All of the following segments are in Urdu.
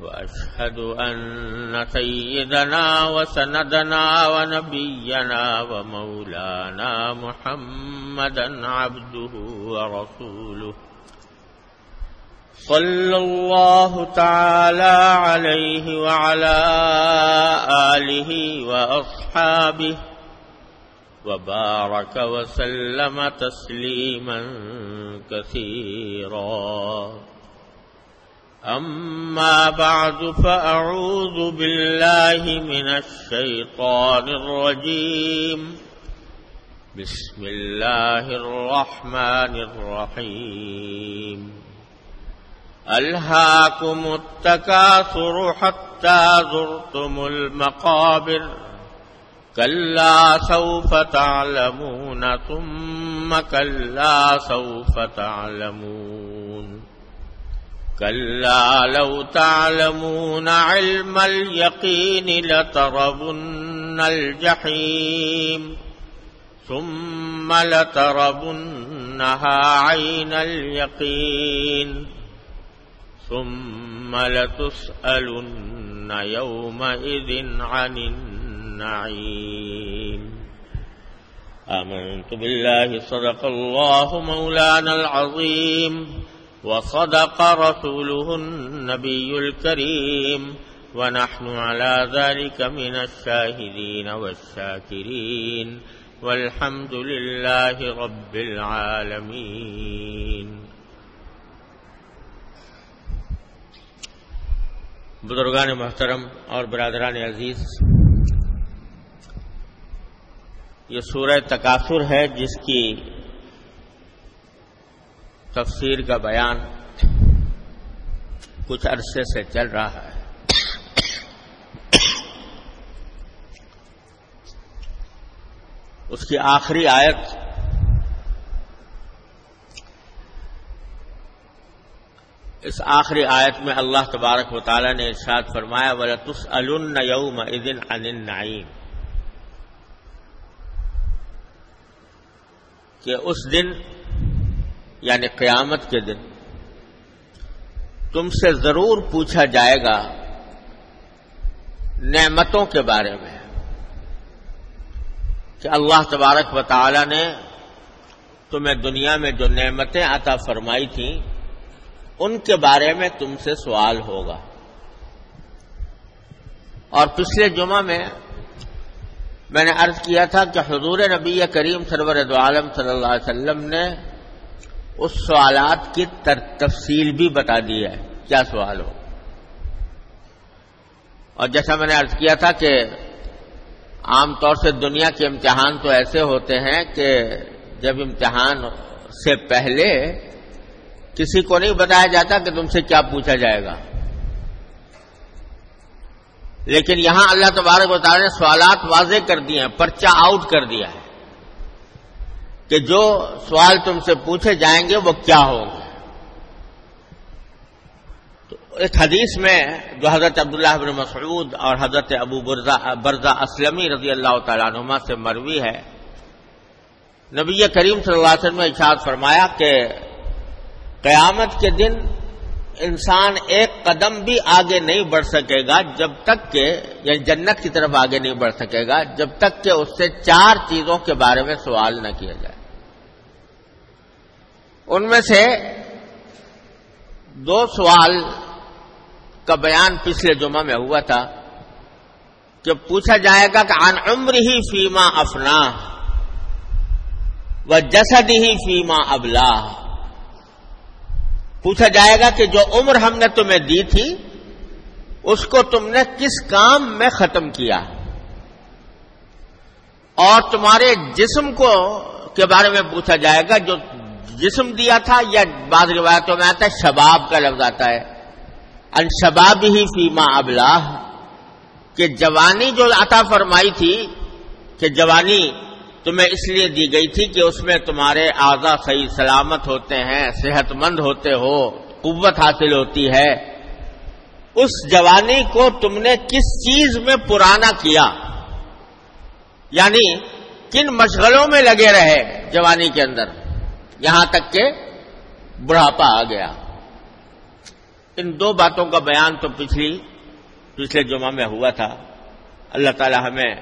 وأشهد أن سيدنا وسندنا ونبينا ومولانا محمدا عبده ورسوله. صلى الله تعالى عليه وعلى آله وأصحابه وبارك وسلم تسليما كثيرا. أما بعد فأعوذ بالله من الشيطان الرجيم. بسم الله الرحمن الرحيم. ألهاكم التكاثر حتى زرتم المقابر. كلا سوف تعلمون ثم كلا سوف تعلمون. كلا لو تعلمون علم اليقين لتربن الجحيم ثم لتربنها عين اليقين ثم لتسألن يومئذ عن النعيم. آمنت بالله صدق الله مولانا العظيم. وصدق رسوله النبي الكريم ونحن على ذلك من الشاهدين والشاكرين والحمد لله رب العالمين. بزرگان محترم اور برادران عزیز، یہ سورہ تکاثر ہے جس کی تفسیر کا بیان کچھ عرصے سے چل رہا ہے۔ اس کی آخری آیت اس آخری آیت میں اللہ تبارک و تعالی نے ارشاد فرمایا بولے تس الم ادن کہ اس دن یعنی قیامت کے دن تم سے ضرور پوچھا جائے گا نعمتوں کے بارے میں کہ اللہ تبارک و تعالی نے تمہیں دنیا میں جو نعمتیں عطا فرمائی تھیں، ان کے بارے میں تم سے سوال ہوگا۔ اور پچھلے جمعہ میں میں نے عرض کیا تھا کہ حضور نبی کریم سرور عالم صلی اللہ علیہ وسلم نے اس سوالات کی تفصیل بھی بتا دی ہے۔ کیا سوال ہو؟ اور جیسا میں نے عرض کیا تھا کہ عام طور سے دنیا کے امتحان تو ایسے ہوتے ہیں کہ جب امتحان سے پہلے کسی کو نہیں بتایا جاتا کہ تم سے کیا پوچھا جائے گا۔ لیکن یہاں اللہ تبارک تعالی نے سوالات واضح کر دیے ہیں، پرچہ آؤٹ کر دیا ہے۔ کہ جو سوال تم سے پوچھے جائیں گے وہ کیا ہوں گے؟ تو اس حدیث میں جو حضرت عبداللہ بن مسعود اور حضرت ابو برزا اسلمی رضی اللہ تعالیٰ عنما سے مروی ہے، نبی کریم صلی اللہ علیہ وسلم نے اشاد فرمایا کہ قیامت کے دن انسان ایک قدم بھی آگے نہیں بڑھ سکے گا جب تک کہ یعنی جنت کی طرف آگے نہیں بڑھ سکے گا جب تک کہ اس سے چار چیزوں کے بارے میں سوال نہ کیا جائے۔ ان میں سے دو سوال کا بیان پچھلے جمعہ میں ہوا تھا کہ پوچھا جائے گا کہ عن عمر ہی فیما افنا و جسد ہی فیما ابلا۔ پوچھا جائے گا کہ جو عمر ہم نے تمہیں دی تھی، اس کو تم نے کس کام میں ختم کیا؟ اور تمہارے جسم کو کے بارے میں پوچھا جائے گا جو جسم دیا تھا یا بعض روایتوں میں آتا ہے شباب کا لفظ آتا ہے۔ ان شباب ہی فیما ابلاح کہ جوانی جو عطا فرمائی تھی، کہ جوانی تمہیں اس لیے دی گئی تھی کہ اس میں تمہارے اعضا صحیح سلامت ہوتے ہیں صحت مند ہوتے ہو، قوت حاصل ہوتی ہے۔ اس جوانی کو تم نے کس چیز میں پرانا کیا؟ یعنی کن مشغلوں میں لگے رہے جوانی کے اندر؟ یہاں تک کہ بڑھاپا آ گیا۔ ان دو باتوں کا بیان تو پچھلی، پچھلے جمعہ میں ہوا تھا۔ اللہ تعالی ہمیں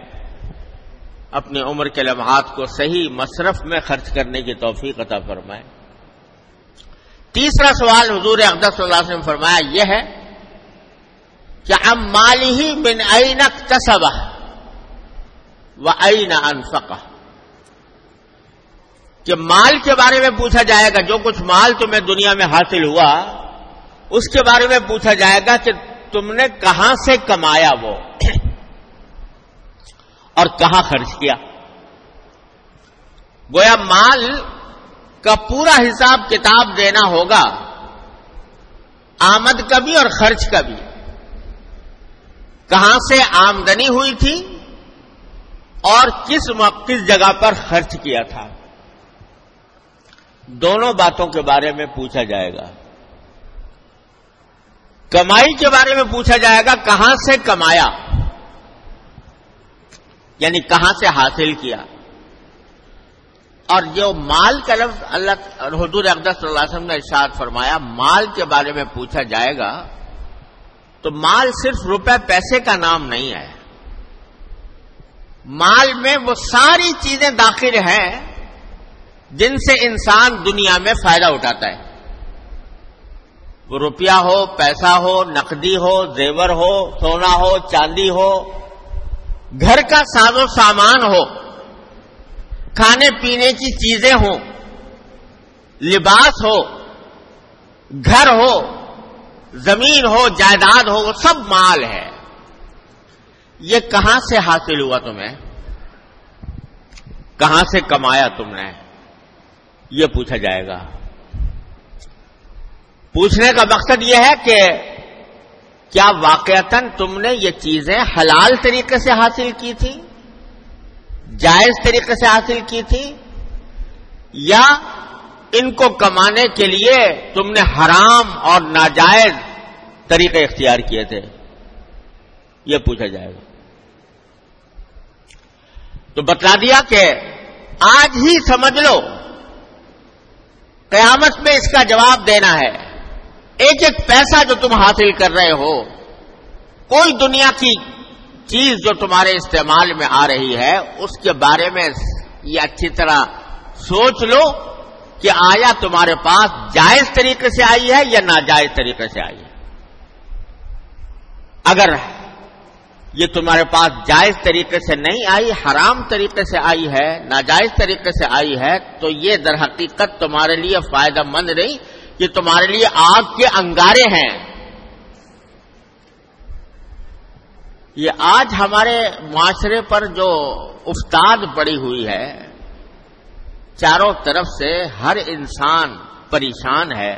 اپنی عمر کے لمحات کو صحیح مصرف میں خرچ کرنے کی توفیق عطا فرمائے۔ تیسرا سوال حضور اقدس صلی اللہ علیہ وسلم فرمایا یہ ہے کہ اب مال ہی من این تصبہ و این انفقہ۔ کہ مال کے بارے میں پوچھا جائے گا، جو کچھ مال تمہیں دنیا میں حاصل ہوا، اس کے بارے میں پوچھا جائے گا کہ تم نے کہاں سے کمایا وہ اور کہاں خرچ کیا۔ گویا مال کا پورا حساب کتاب دینا ہوگا، آمد کا بھی اور خرچ کا بھی۔ کہاں سے آمدنی ہوئی تھی اور کس کس جگہ پر خرچ کیا تھا۔ دونوں باتوں کے بارے میں پوچھا جائے گا۔ کمائی کے بارے میں پوچھا جائے گا، کہاں سے کمایا؟ یعنی کہاں سے حاصل کیا؟ اور جو مال کا لفظ اللہ، حضور اقدس صلی اللہ علیہ وسلم نے ارشاد فرمایا، مال کے بارے میں پوچھا جائے گا تو مال صرف روپے، پیسے کا نام نہیں ہے۔ مال میں وہ ساری چیزیں داخل ہیں جن سے انسان دنیا میں فائدہ اٹھاتا ہے۔ وہ روپیہ ہو، پیسہ ہو، نقدی ہو، زیور ہو، سونا ہو، چاندی ہو، گھر کا ساز و سامان ہو، کھانے پینے کی چیزیں ہوں، لباس ہو، گھر ہو، زمین ہو، جائیداد ہو، وہ سب مال ہے۔ یہ کہاں سے حاصل ہوا تمہیں؟ کہاں سے کمایا تم نے؟ یہ پوچھا جائے گا۔ پوچھنے کا مقصد یہ ہے کہ کیا واقعتا تم نے یہ چیزیں حلال طریقے سے حاصل کی تھی جائز طریقے سے حاصل کی تھی یا ان کو کمانے کے لیے تم نے حرام اور ناجائز طریقے اختیار کیے تھے؟ یہ پوچھا جائے گا۔ تو بتلا دیا کہ آج ہی سمجھ لو قیامت میں اس کا جواب دینا ہے۔ ایک ایک پیسہ جو تم حاصل کر رہے ہو، کوئی دنیا کی چیز جو تمہارے استعمال میں آ رہی ہے، اس کے بارے میں یہ اچھی طرح سوچ لو کہ آیا تمہارے پاس جائز طریقے سے آئی ہے یا ناجائز طریقے سے آئی ہے۔ اگر یہ تمہارے پاس جائز طریقے سے نہیں آئی، حرام طریقے سے آئی ہے، ناجائز طریقے سے آئی ہے، تو یہ در حقیقت تمہارے لیے فائدہ مند نہیں یہ تمہارے لیے آگ کے انگارے ہیں۔ یہ آج ہمارے معاشرے پر جو استاد پڑی ہوئی ہے، چاروں طرف سے ہر انسان پریشان ہے،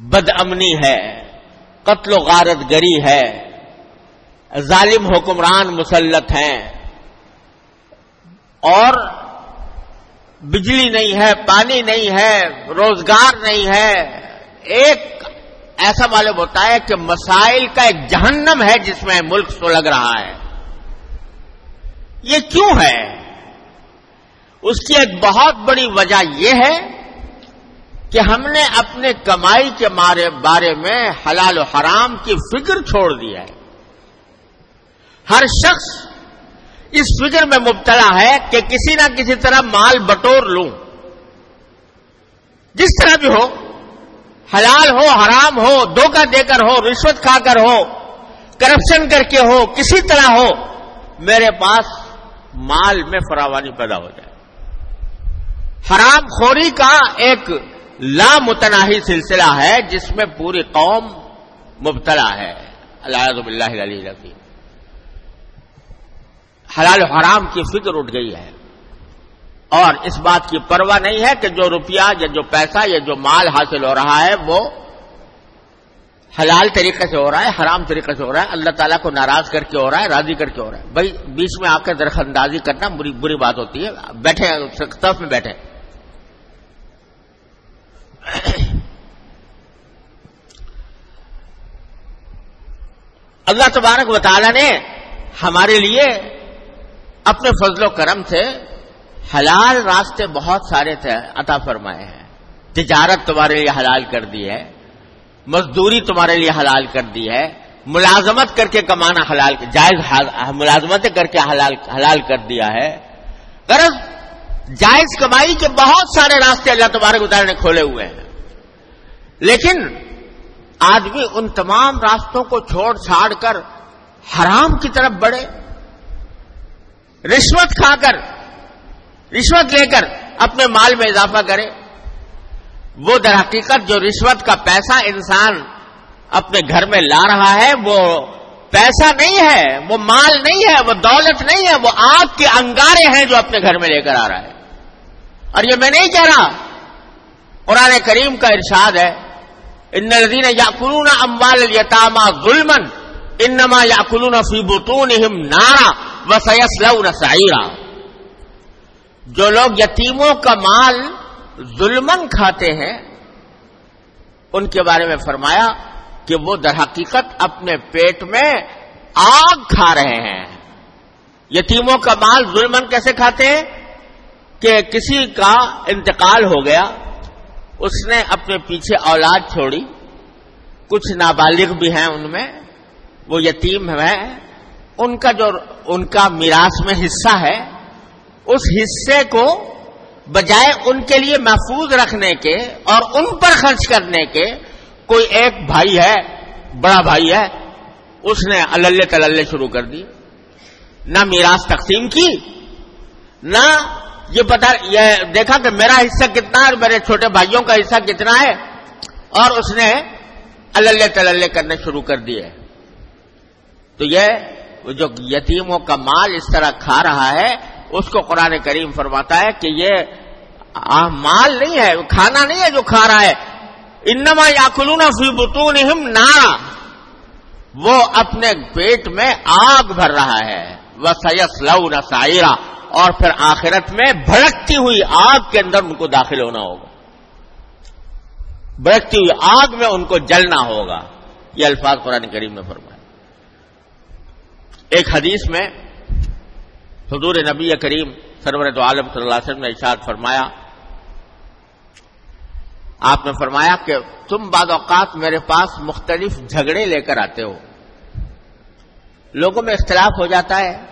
بد امنی ہے، قتل و غارت گری ہے ظالم حکمران مسلط ہیں اور بجلی نہیں ہے، پانی نہیں ہے، روزگار نہیں ہے۔ ایک ایسا معلوم ہوتا ہے کہ مسائل کا ایک جہنم ہے جس میں ملک سو لگ رہا ہے۔ یہ کیوں ہے؟ اس کی ایک بہت بڑی وجہ یہ ہے کہ ہم نے اپنے کمائی کے بارے میں حلال و حرام کی فکر چھوڑ دی ہے۔ ہر شخص اس فکر میں مبتلا ہے کہ کسی نہ کسی طرح مال بٹور لوں۔ جس طرح بھی ہو، حلال ہو، حرام ہو، دھوکہ دے کر ہو، رشوت کھا کر ہو کرپشن کر کے ہو، کسی طرح ہو، میرے پاس مال میں فراوانی پیدا ہو جائے۔ حرام خوری کا ایک لامتناہی سلسلہ ہے جس میں پوری قوم مبتلا ہے۔ اللہ اللہ علیہ حلال و حرام کی فکر اٹھ گئی ہے۔ اور اس بات کی پرواہ نہیں ہے کہ جو روپیہ یا جو پیسہ یا جو مال حاصل ہو رہا ہے وہ حلال طریقے سے ہو رہا ہے، حرام طریقے سے ہو رہا ہے۔ اللہ تعالیٰ کو ناراض کر کے ہو رہا ہے، راضی کر کے ہو رہا ہے۔ بھائی، بیچ میں آ کے درخت اندازی کرنا بری بری بات ہوتی ہے۔ بیٹھے طرف میں بیٹھے۔ اللہ تبارک و تعالی نے ہمارے لیے اپنے فضل و کرم سے حلال راستے بہت سارے تھے، عطا فرمائے ہیں۔ تجارت تمہارے لیے حلال کر دی ہے، مزدوری تمہارے لیے حلال کر دی ہے، ملازمت کر کے کمانا حلال، جائز ملازمت کر کے حلال حلال کر دیا ہے۔ غرض، جائز کمائی کے بہت سارے راستے اللہ تبارک اتارے نے کھولے ہوئے ہیں۔ لیکن، آدمی ان تمام راستوں کو چھوڑ چھاڑ کر حرام کی طرف بڑھے۔ رشوت کھا کر، رشوت لے کر اپنے مال میں اضافہ کرے وہ در حقیقت جو رشوت کا پیسہ انسان اپنے گھر میں لا رہا ہے، وہ پیسہ نہیں ہے، وہ مال نہیں ہے، وہ دولت نہیں ہے، وہ آگ کے انگارے ہیں جو اپنے گھر میں لے کر آ رہا ہے۔ اور یہ میں نہیں کہہ رہا، قرآن کریم کا ارشاد ہے، ان الدین یا قلون اموال یتاما ظلمن انما یا قلون فی بتون نارا و سیس جو لوگ یتیموں کا مال ظلمن کھاتے ہیں، ان کے بارے میں فرمایا کہ وہ در حقیقت اپنے پیٹ میں آگ کھا رہے ہیں۔ یتیموں کا مال ظلمن کیسے کھاتے ہیں؟ کہ کسی کا انتقال ہو گیا، اس نے اپنے پیچھے اولاد چھوڑی۔ کچھ نابالغ بھی ہیں ان میں، وہ یتیم ہے ان کا جو ان کا میراث میں حصہ ہے، اس حصے کو بجائے ان کے لیے محفوظ رکھنے کے اور ان پر خرچ کرنے کے کوئی ایک بھائی ہے، بڑا بھائی ہے، اس نے اللہ تلل شروع کر دی۔ نہ میراث تقسیم کی، نہ یہ پتا یہ دیکھا کہ میرا حصہ کتنا ہے اور میرے چھوٹے بھائیوں کا حصہ کتنا ہے، اور اس نے اللہ تلل کرنے شروع کر دیے۔ تو یہ جو یتیموں کا مال اس طرح کھا رہا ہے، اس کو قرآن کریم فرماتا ہے کہ یہ مال نہیں ہے، کھانا نہیں ہے جو کھا رہا ہے۔ انما یا فی بتون نارا۔ وہ اپنے پیٹ میں آگ بھر رہا ہے۔ وہ سیس لو نہ اور پھر آخرت میں بھڑکتی ہوئی آگ کے اندر ان کو داخل ہونا ہوگا۔ بھڑکتی ہوئی آگ میں ان کو جلنا ہوگا۔ یہ الفاظ قرآن کریم میں فرمایا۔ ایک حدیث میں حضور نبی کریم سرور تو عالم صلی اللہ علیہ وسلم نے ارشاد فرمایا، آپ نے فرمایا کہ تم بعض اوقات میرے پاس مختلف جھگڑے لے کر آتے ہو۔ لوگوں میں اختلاف ہو جاتا ہے،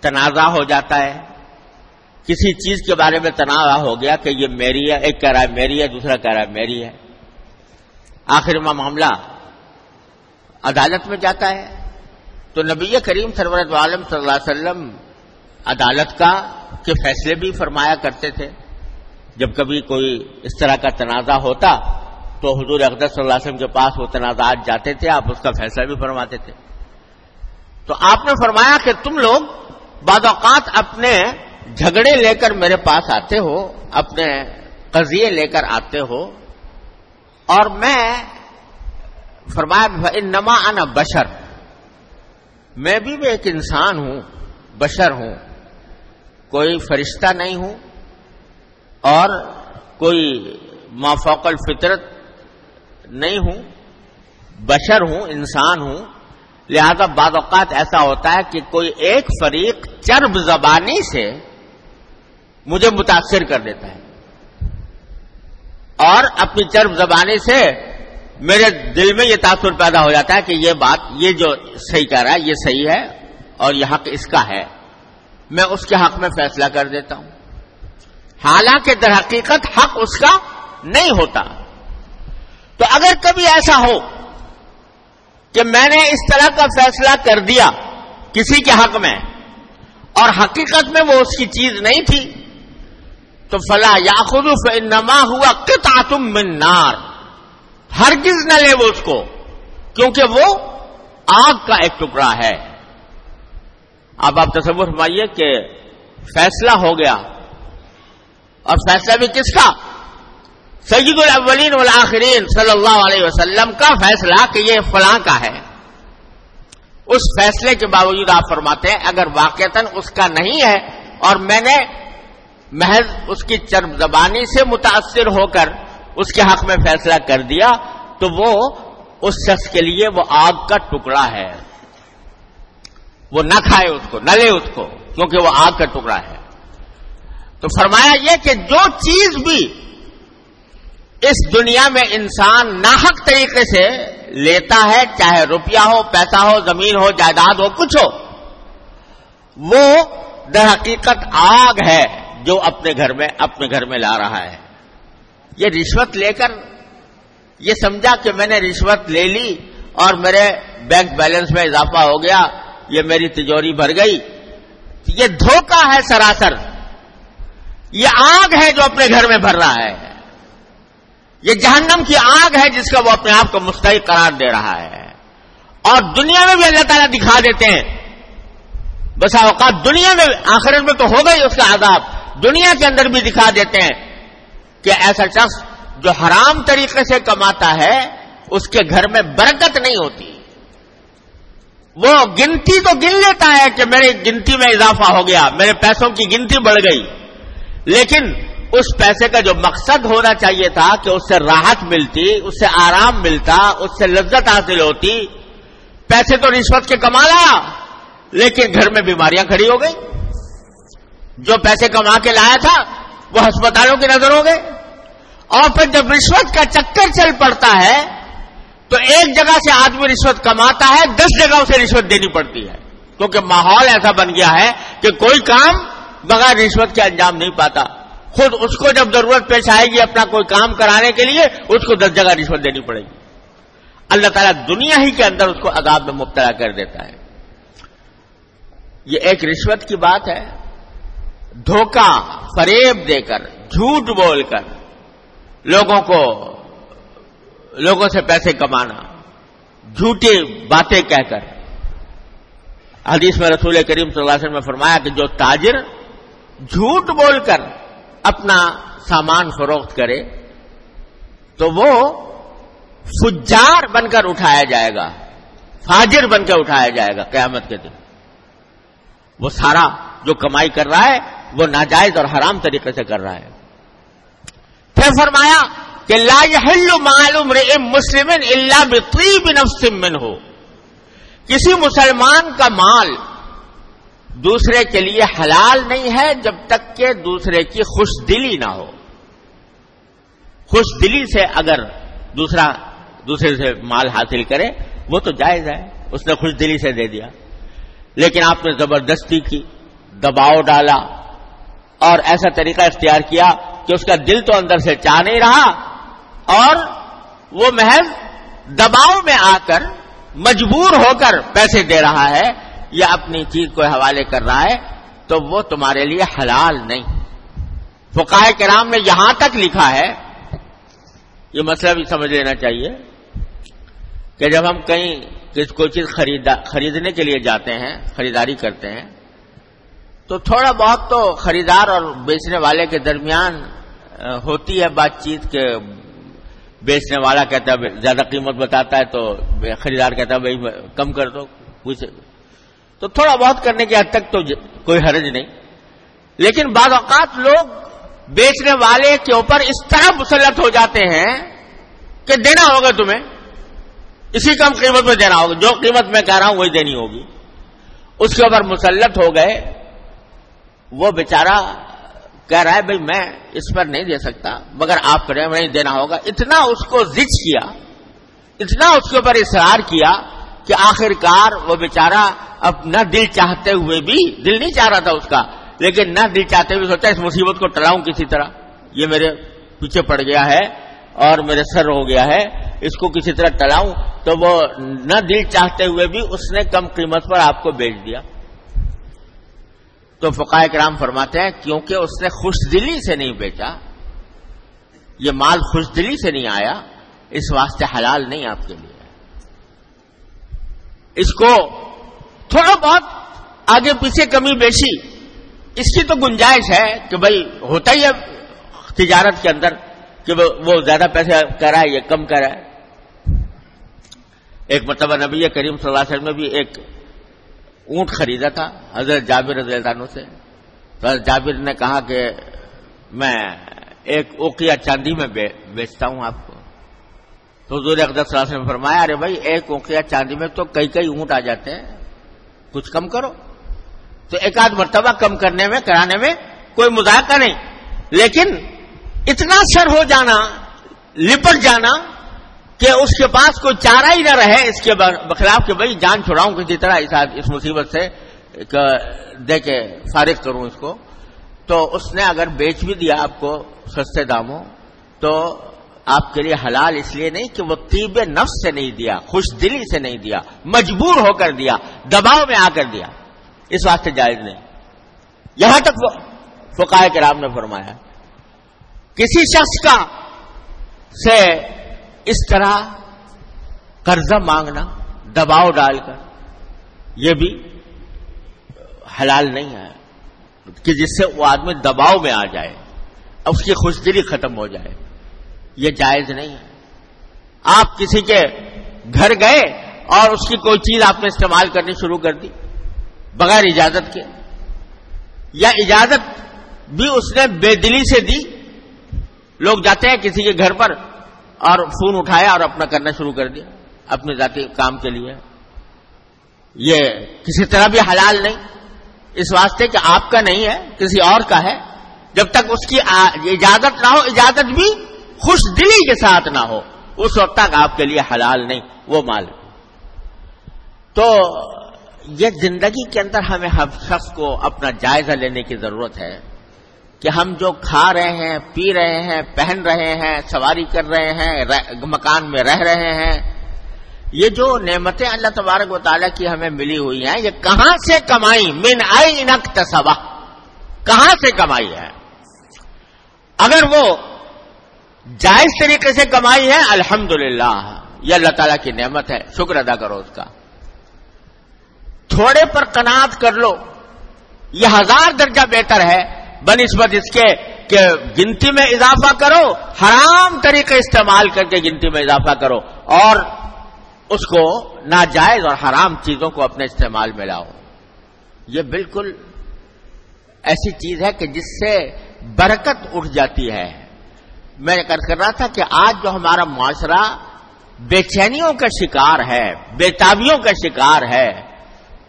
تنازع ہو جاتا ہے۔ کسی چیز کے بارے میں تنازع ہو گیا کہ یہ میری ہے، ایک کہہ رہا ہے میری ہے، دوسرا کہہ رہا ہے میری ہے۔ آخر میں معاملہ عدالت میں جاتا ہے۔ تو نبی کریم سرورت عالم صلی اللہ علیہ وسلم عدالت کا کے فیصلے بھی فرمایا کرتے تھے۔ جب کبھی کوئی اس طرح کا تنازع ہوتا تو حضور اقدر صلی اللہ علیہ وسلم کے پاس وہ تنازعات جاتے تھے، آپ اس کا فیصلہ بھی فرماتے تھے۔ تو آپ نے فرمایا کہ تم لوگ بعض اوقات اپنے جھگڑے لے کر میرے پاس آتے ہو، اپنے قضیے لے کر آتے ہو۔ اور میں فرمایا نما انا بشر میں بھی ایک انسان ہوں، بشر ہوں، کوئی فرشتہ نہیں ہوں، اور کوئی مافوق الفطرت نہیں ہوں، بشر ہوں، انسان ہوں۔ لہذا بعض اوقات ایسا ہوتا ہے کہ کوئی ایک فریق چرب زبانی سے مجھے متاثر کر دیتا ہے، اور اپنی چرب زبانی سے میرے دل میں یہ تاثر پیدا ہو جاتا ہے کہ یہ بات، یہ جو صحیح کہہ رہا ہے، یہ صحیح ہے اور یہ حق اس کا ہے۔ میں اس کے حق میں فیصلہ کر دیتا ہوں۔ حالانکہ در حقیقت حق اس کا نہیں ہوتا۔ تو اگر کبھی ایسا ہو کہ میں نے اس طرح کا فیصلہ کر دیا کسی کے حق میں اور حقیقت میں وہ اس کی چیز نہیں تھی، تو فلا یا خود نما ہوا کتا تم منار ہرگز نہ لے وہ اس کو، کیونکہ وہ آگ کا ایک ٹکڑا ہے۔ اب آپ تصور فرمائیے کہ فیصلہ ہو گیا۔ اور فیصلہ بھی کس کا؟ سید الاولین والآخرین صلی اللہ علیہ وسلم کا فیصلہ کہ یہ فلاں کا ہے۔ اس فیصلے کے باوجود آپ فرماتے ہیں، اگر واقعتاً اس کا نہیں ہے اور میں نے محض اس کی چرم زبانی سے متاثر ہو کر اس کے حق میں فیصلہ کر دیا تو وہ اس شخص کے لیے وہ آگ کا ٹکڑا ہے۔ وہ نہ کھائے اس کو، نہ لے اس کو، کیونکہ وہ آگ کا ٹکڑا ہے۔ تو فرمایا یہ کہ جو چیز بھی اس دنیا میں انسان ناحق طریقے سے لیتا ہے، چاہے روپیہ ہو، پیسہ ہو، زمین ہو، جائیداد ہو، کچھ ہو، وہ در حقیقت آگ ہے جو اپنے گھر میں، اپنے گھر میں لا رہا ہے۔ یہ رشوت لے کر یہ سمجھا کہ میں نے رشوت لے لی اور میرے بینک بیلنس میں اضافہ ہو گیا، یہ میری تجوری بھر گئی۔ یہ دھوکہ ہے سراسر۔ یہ آگ ہے جو اپنے گھر میں بھر رہا ہے۔ یہ جہنم کی آگ ہے جس کا وہ اپنے آپ کو مستحق قرار دے رہا ہے۔ اور دنیا میں بھی اللہ تعالیٰ دکھا دیتے ہیں۔ بسا اوقات دنیا میں آخر میں تو ہوگا ہی اس کا عذاب۔ دنیا کے اندر بھی دکھا دیتے ہیں۔ کہ ایسا شخص جو حرام طریقے سے کماتا ہے، اس کے گھر میں برکت نہیں ہوتی۔ وہ گنتی تو گن لیتا ہے کہ میری گنتی میں اضافہ ہو گیا، میرے پیسوں کی گنتی بڑھ گئی۔ لیکن اس پیسے کا جو مقصد ہونا چاہیے تھا کہ اس سے راحت ملتی، اس سے آرام ملتا، اس سے لذت حاصل ہوتی۔ پیسے تو رشوت کے کما لا لیکن گھر میں بیماریاں کھڑی ہو گئی جو پیسے کما کے لایا تھا، وہ ہسپتالوں کی نظر ہو گئے۔ اور پھر جب رشوت کا چکر چل پڑتا ہے، تو ایک جگہ سے آدمی رشوت کماتا ہے، دس جگہ اسے رشوت دینی پڑتی ہے۔ کیونکہ ماحول ایسا بن گیا ہے کہ کوئی کام بغیر رشوت کے انجام نہیں پاتا۔ خود اس کو جب ضرورت پیش آئے گی اپنا کوئی کام کرانے کے لیے، اس کو دس جگہ رشوت دینی پڑے گی۔ اللہ تعالیٰ دنیا ہی کے اندر اس کو عذاب میں مبتلا کر دیتا ہے۔ یہ ایک رشوت کی بات ہے۔ دھوکہ، فریب دے کر، جھوٹ بول کر لوگوں کو، لوگوں سے پیسے کمانا، جھوٹی باتیں کہہ کر۔ حدیث میں رسول کریم صلی اللہ علیہ وسلم نے فرمایا کہ جو تاجر جھوٹ بول کر اپنا سامان فروخت کرے، تو وہ فجار بن کر اٹھایا جائے گا، فاجر بن کے اٹھایا جائے گا قیامت کے دن۔ وہ سارا جو کمائی کر رہا ہے، وہ ناجائز اور حرام طریقے سے کر رہا ہے۔ پھر فرمایا کہ لا يحل معلوم مسلم اللہ بطیب نفس من ہو کسی مسلمان کا مال دوسرے کے لیے حلال نہیں ہے جب تک کہ دوسرے کی خوش دلی نہ ہو۔ خوش دلی سے اگر دوسرا، دوسرے سے مال حاصل کرے، وہ تو جائز ہے، اس نے خوش دلی سے دے دیا۔ لیکن آپ نے زبردستی کی، دباؤ ڈالا اور ایسا طریقہ اختیار کیا کہ اس کا دل تو اندر سے چاہ نہیں رہا اور وہ محض دباؤ میں آ کر مجبور ہو کر پیسے دے رہا ہے یا اپنی چیز کو حوالے کر رہا ہے، تو وہ تمہارے لیے حلال نہیں۔ فقائے کرام نے یہاں تک لکھا ہے، یہ مطلب مسئلہ بھی سمجھ لینا چاہیے کہ جب ہم کہیں کس کوئی چیز خریدنے کے لیے جاتے ہیں، خریداری کرتے ہیں، تو تھوڑا بہت تو خریدار اور بیچنے والے کے درمیان ہوتی ہے بات چیت کہ بیچنے والا کہتا ہے زیادہ قیمت بتاتا ہے تو خریدار کہتا ہے بھائی کم کر دو، کچھ۔ تو تھوڑا بہت کرنے کی حد تک تو کوئی حرج نہیں۔ لیکن بعض اوقات لوگ بیچنے والے کے اوپر اس طرح مسلط ہو جاتے ہیں کہ دینا ہوگا تمہیں۔ اسی کم قیمت میں دینا ہوگا، جو قیمت میں کہہ رہا ہوں وہی دینی ہوگی۔ اس کے اوپر مسلط ہو گئے، وہ بیچارہ کہہ رہا ہے بھائی میں اس پر نہیں دے سکتا، مگر آپ کریں نہیں دینا ہوگا۔ اتنا اس کو زچ کیا، اتنا اس کے اوپر اصرار کیا کہ آخر کار وہ بیچارہ اب نہ دل چاہتے ہوئے بھی، دل نہیں چاہ رہا تھا اس کا، لیکن نہ دل چاہتے ہوئے سوچا اس مصیبت کو ٹلاؤں کسی طرح۔ یہ میرے پیچھے پڑ گیا ہے اور میرے سر ہو گیا ہے، اس کو کسی طرح ٹلاؤں تو وہ نہ دل چاہتے ہوئے بھی اس نے کم قیمت پر آپ کو بیچ دیا۔ تو فقائے کرام فرماتے ہیں، کیونکہ اس نے خوش دلی سے نہیں بیچا، یہ مال خوش دلی سے نہیں آیا، اس واسطے حلال نہیں آپ کے لیے۔ اس کو تھوڑا بہت آگے پیچھے کمی بیشی، اس کی تو گنجائش ہے کہ بھائی ہوتا ہی ہے تجارت کے اندر کہ وہ زیادہ پیسے کر رہا ہے یہ کم کر رہا ہے۔ ایک مرتبہ نبی کریم صلی اللہ علیہ وسلم نے بھی ایک اونٹ خریدا تھا، حضرت جابر رضی اللہ عنہ سے۔ تو حضرت جابر نے کہا کہ میں ایک اوکیا چاندی میں بیچتا ہوں آپ کو۔ تو حضور اقدس صلی اللہ علیہ وسلم فرمایا، ارے بھائی، ایک اوکیا چاندی میں تو کئی کئی اونٹ آ جاتے ہیں، کچھ کم کرو۔ تو ایک آدھ مرتبہ کم کرنے میں، کرانے میں کوئی مذاکرہ نہیں۔ لیکن اتنا سر ہو جانا، لپٹ جانا کہ اس کے پاس کوئی چارہ ہی نہ رہے، اس کے بخلاف کہ بھائی جان چھوڑاؤں کسی طرح اس مصیبت سے دے کے فارغ کروں اس کو۔ تو اس نے اگر بیچ بھی دیا آپ کو سستے داموں، تو آپ کے لیے حلال اس لیے نہیں کہ وہ طیب نفس سے نہیں دیا، خوش دلی سے نہیں دیا، مجبور ہو کر دیا، دباؤ میں آ کر دیا۔ اس واسطے جائز نہیں۔ یہاں تک فقائے کرام نے فرمایا، کسی شخص کا سے اس طرح قرضہ مانگنا، دباؤ ڈال کر، یہ بھی حلال نہیں ہے۔ کہ جس سے وہ آدمی دباؤ میں آ جائے، اس کی خوش دلی ختم ہو جائے، یہ جائز نہیں ہے۔ آپ کسی کے گھر گئے اور اس کی کوئی چیز آپ نے استعمال کرنی شروع کر دی، بغیر اجازت کے، یا اجازت بھی اس نے بے دلی سے دی، لوگ جاتے ہیں کسی کے گھر پر اور فون اٹھایا اور اپنا کرنا شروع کر دیا، اپنے ذاتی کام کے لیے۔ یہ کسی طرح بھی حلال نہیں۔ اس واسطے کہ آپ کا نہیں ہے، کسی اور کا ہے۔ جب تک اس کی اجازت نہ ہو، اجازت بھی خوش دلی کے ساتھ نہ ہو، اس وقت تک آپ کے لیے حلال نہیں، وہ مال۔ تو یہ زندگی کے اندر ہمیں ہر شخص کو اپنا جائزہ لینے کی ضرورت ہے۔ کہ ہم جو کھا رہے ہیں، پی رہے ہیں، پہن رہے ہیں، سواری کر رہے ہیں مکان میں رہ رہے ہیں، یہ جو نعمتیں اللہ تبارک و تعالیٰ کی ہمیں ملی ہوئی ہیں، یہ کہاں سے کمائی؟ من آئی انک تصبا کہاں سے کمائی ہے؟ اگر وہ جائز طریقے سے کمائی ہے الحمد یہ اللہ تعالیٰ کی نعمت ہے، شکر ادا کرو اس کا۔ تھوڑے پر کنات کر لو، یہ ہزار درجہ بہتر ہے بنسبت اس کے کہ گنتی میں اضافہ کرو، حرام طریقے استعمال کر کے گنتی میں اضافہ کرو اور اس کو ناجائز اور حرام چیزوں کو اپنے استعمال میں لاؤ۔ یہ بالکل ایسی چیز ہے کہ جس سے برکت اٹھ جاتی ہے۔ میں کر رہا تھا کہ آج جو ہمارا معاشرہ بے چینیوں کا شکار ہے بےتابیوں کا شکار ہے،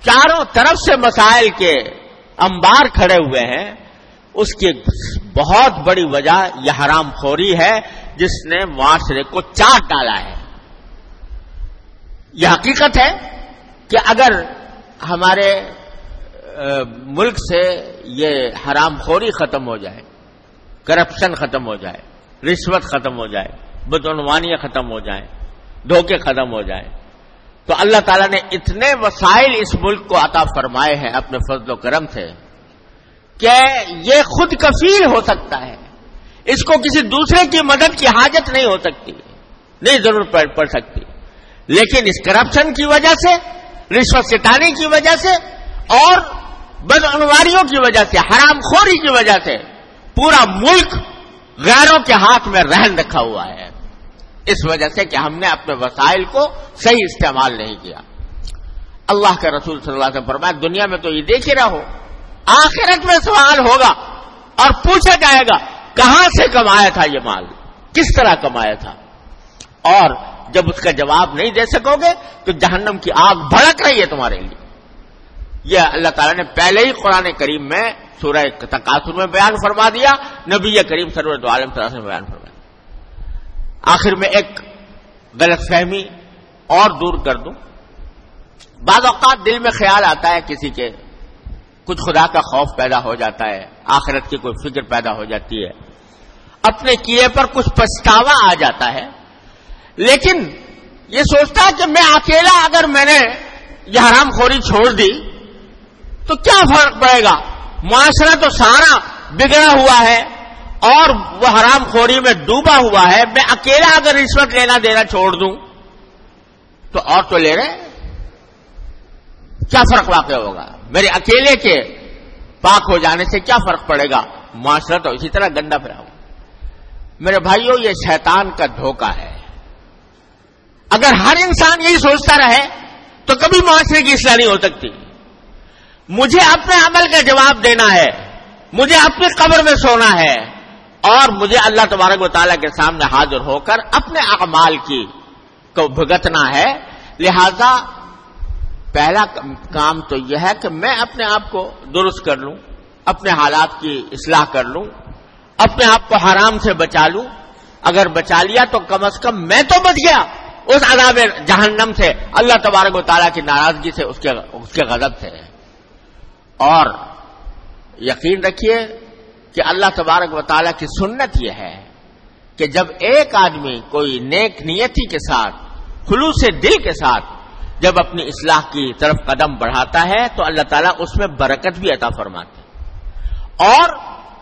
چاروں طرف سے مسائل کے انبار کھڑے ہوئے ہیں۔ اس کی بہت بڑی وجہ یہ حرام خوری ہے جس نے معاشرے کو چاٹ ڈالا ہے۔ یہ حقیقت ہے کہ اگر ہمارے ملک سے یہ حرام خوری ختم ہو جائے، کرپشن ختم ہو جائے، رشوت ختم ہو جائے، بدعنوانیاں ختم ہو جائیں، دھوکے ختم ہو جائیں، تو اللہ تعالیٰ نے اتنے وسائل اس ملک کو عطا فرمائے ہیں اپنے فضل و کرم سے کہ یہ خود کفیل ہو سکتا ہے۔ اس کو کسی دوسرے کی مدد کی حاجت نہیں ہو سکتی۔ نہیں ضرورت پڑ سکتی۔ لیکن اس کرپشن کی وجہ سے، رشوت ستانی کی وجہ سے اور بدعنواریوں کی وجہ سے، حرام خوری کی وجہ سے پورا ملک غیروں کے ہاتھ میں رہن رکھا ہوا ہے۔ اس وجہ سے کہ ہم نے اپنے وسائل کو صحیح استعمال نہیں کیا۔ اللہ کے رسول صلی اللہ علیہ وسلم فرمایا، دنیا میں تو یہ دیکھ ہی رہا ہو۔ آخرت میں سوال ہوگا اور پوچھا جائے گا، کہاں سے کمایا تھا یہ مال؟ کس طرح کمایا تھا؟ اور جب اس کا جواب نہیں دے سکو گے، تو جہنم کی آگ بھڑک رہی ہے تمہارے لیے۔ یہ اللہ تعالیٰ نے پہلے ہی قرآن کریم میں، سورہ تقاصر میں بیان فرما دیا، نبی کریم سرور عالم میں بیان فرما دیا آخر میں ایک غلط فہمی اور دور کر دوں۔ بعض اوقات دل میں خیال آتا ہے کسی کے کچھ خدا کا خوف پیدا ہو جاتا ہے، آخرت کی کوئی فکر پیدا ہو جاتی ہے۔ اپنے کیے پر کچھ پچھتاوا آ جاتا ہے۔ لیکن یہ سوچتا ہے کہ میں اکیلا اگر میں نے یہ حرام خوری چھوڑ دی، تو کیا فرق پڑے گا؟ معاشرہ تو سارا بگڑا ہوا ہے اور وہ حرام خوری میں ڈوبا ہوا ہے۔ میں اکیلا اگر رشوت لینا دینا چھوڑ دوں، تو اور تو لے رہے کیا فرق واقع ہوگا؟ میرے اکیلے کے پاک ہو جانے سے کیا فرق پڑے گا؟ معاشرہ تو اسی طرح گندا پھرا ہو میرے بھائیوں، یہ شیطان کا دھوکہ ہے۔ اگر ہر انسان یہی سوچتا رہے، تو کبھی معاشرے کی اصلاح نہیں ہو سکتی۔ مجھے اپنے عمل کا جواب دینا ہے۔ مجھے اپنی قبر میں سونا ہے۔ اور مجھے اللہ تبارک و تعالیٰ کے سامنے حاضر ہو کر اپنے اعمال کی کو بھگتنا ہے۔ لہذا پہلا کام تو یہ ہے کہ میں اپنے آپ کو درست کر لوں، اپنے حالات کی اصلاح کر لوں، اپنے آپ کو حرام سے بچا لوں۔ اگر بچا لیا تو کم از کم میں تو بچ گیا۔ اس عذاب جہنم سے اللہ تبارک و تعالیٰ کی ناراضگی سے اس کے اس کے غضب سے اور یقین رکھیے کہ اللہ تبارک و تعالیٰ کی سنت یہ ہے کہ جب ایک آدمی کوئی نیک نیتی کے ساتھ، خلوص دل کے ساتھ جب اپنی اصلاح کی طرف قدم بڑھاتا ہے تو اللہ تعالیٰ اس میں برکت بھی عطا فرماتے اور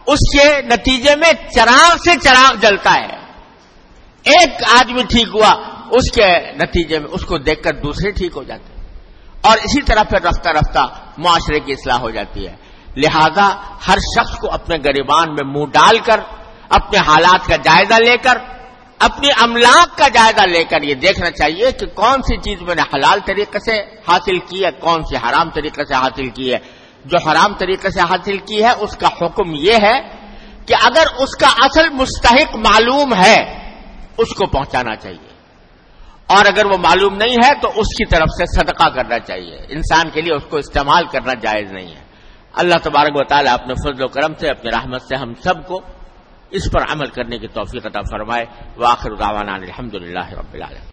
اس کے نتیجے میں چراغ سے چراغ جلتا ہے۔ ایک آدمی ٹھیک ہوا، اس کے نتیجے میں اس کو دیکھ کر دوسرے ٹھیک ہو جاتے اور اسی طرح پھر رفتہ رفتہ معاشرے کی اصلاح ہو جاتی ہے۔ لہذا ہر شخص کو اپنے گریبان میں منہ ڈال کر، اپنے حالات کا جائزہ لے کر اپنی املاک کا جائزہ لے کر یہ دیکھنا چاہیے کہ کون سی چیز میں نے حلال طریقے سے حاصل کی ہے، کون سی حرام طریقے سے حاصل کی ہے۔ جو حرام طریقے سے حاصل کی ہے، اس کا حکم یہ ہے کہ اگر اس کا اصل مستحق معلوم ہے، اس کو پہنچانا چاہیے۔ اور اگر وہ معلوم نہیں ہے، تو اس کی طرف سے صدقہ کرنا چاہیے۔ انسان کے لیے اس کو استعمال کرنا جائز نہیں ہے۔ اللہ تبارک و تعالیٰ اپنے فضل و کرم سے، اپنی رحمت سے ہم سب کو اس پر عمل کرنے کی توفیق عطا فرمائے واخر دعوانا الحمد للہ رب العالمین۔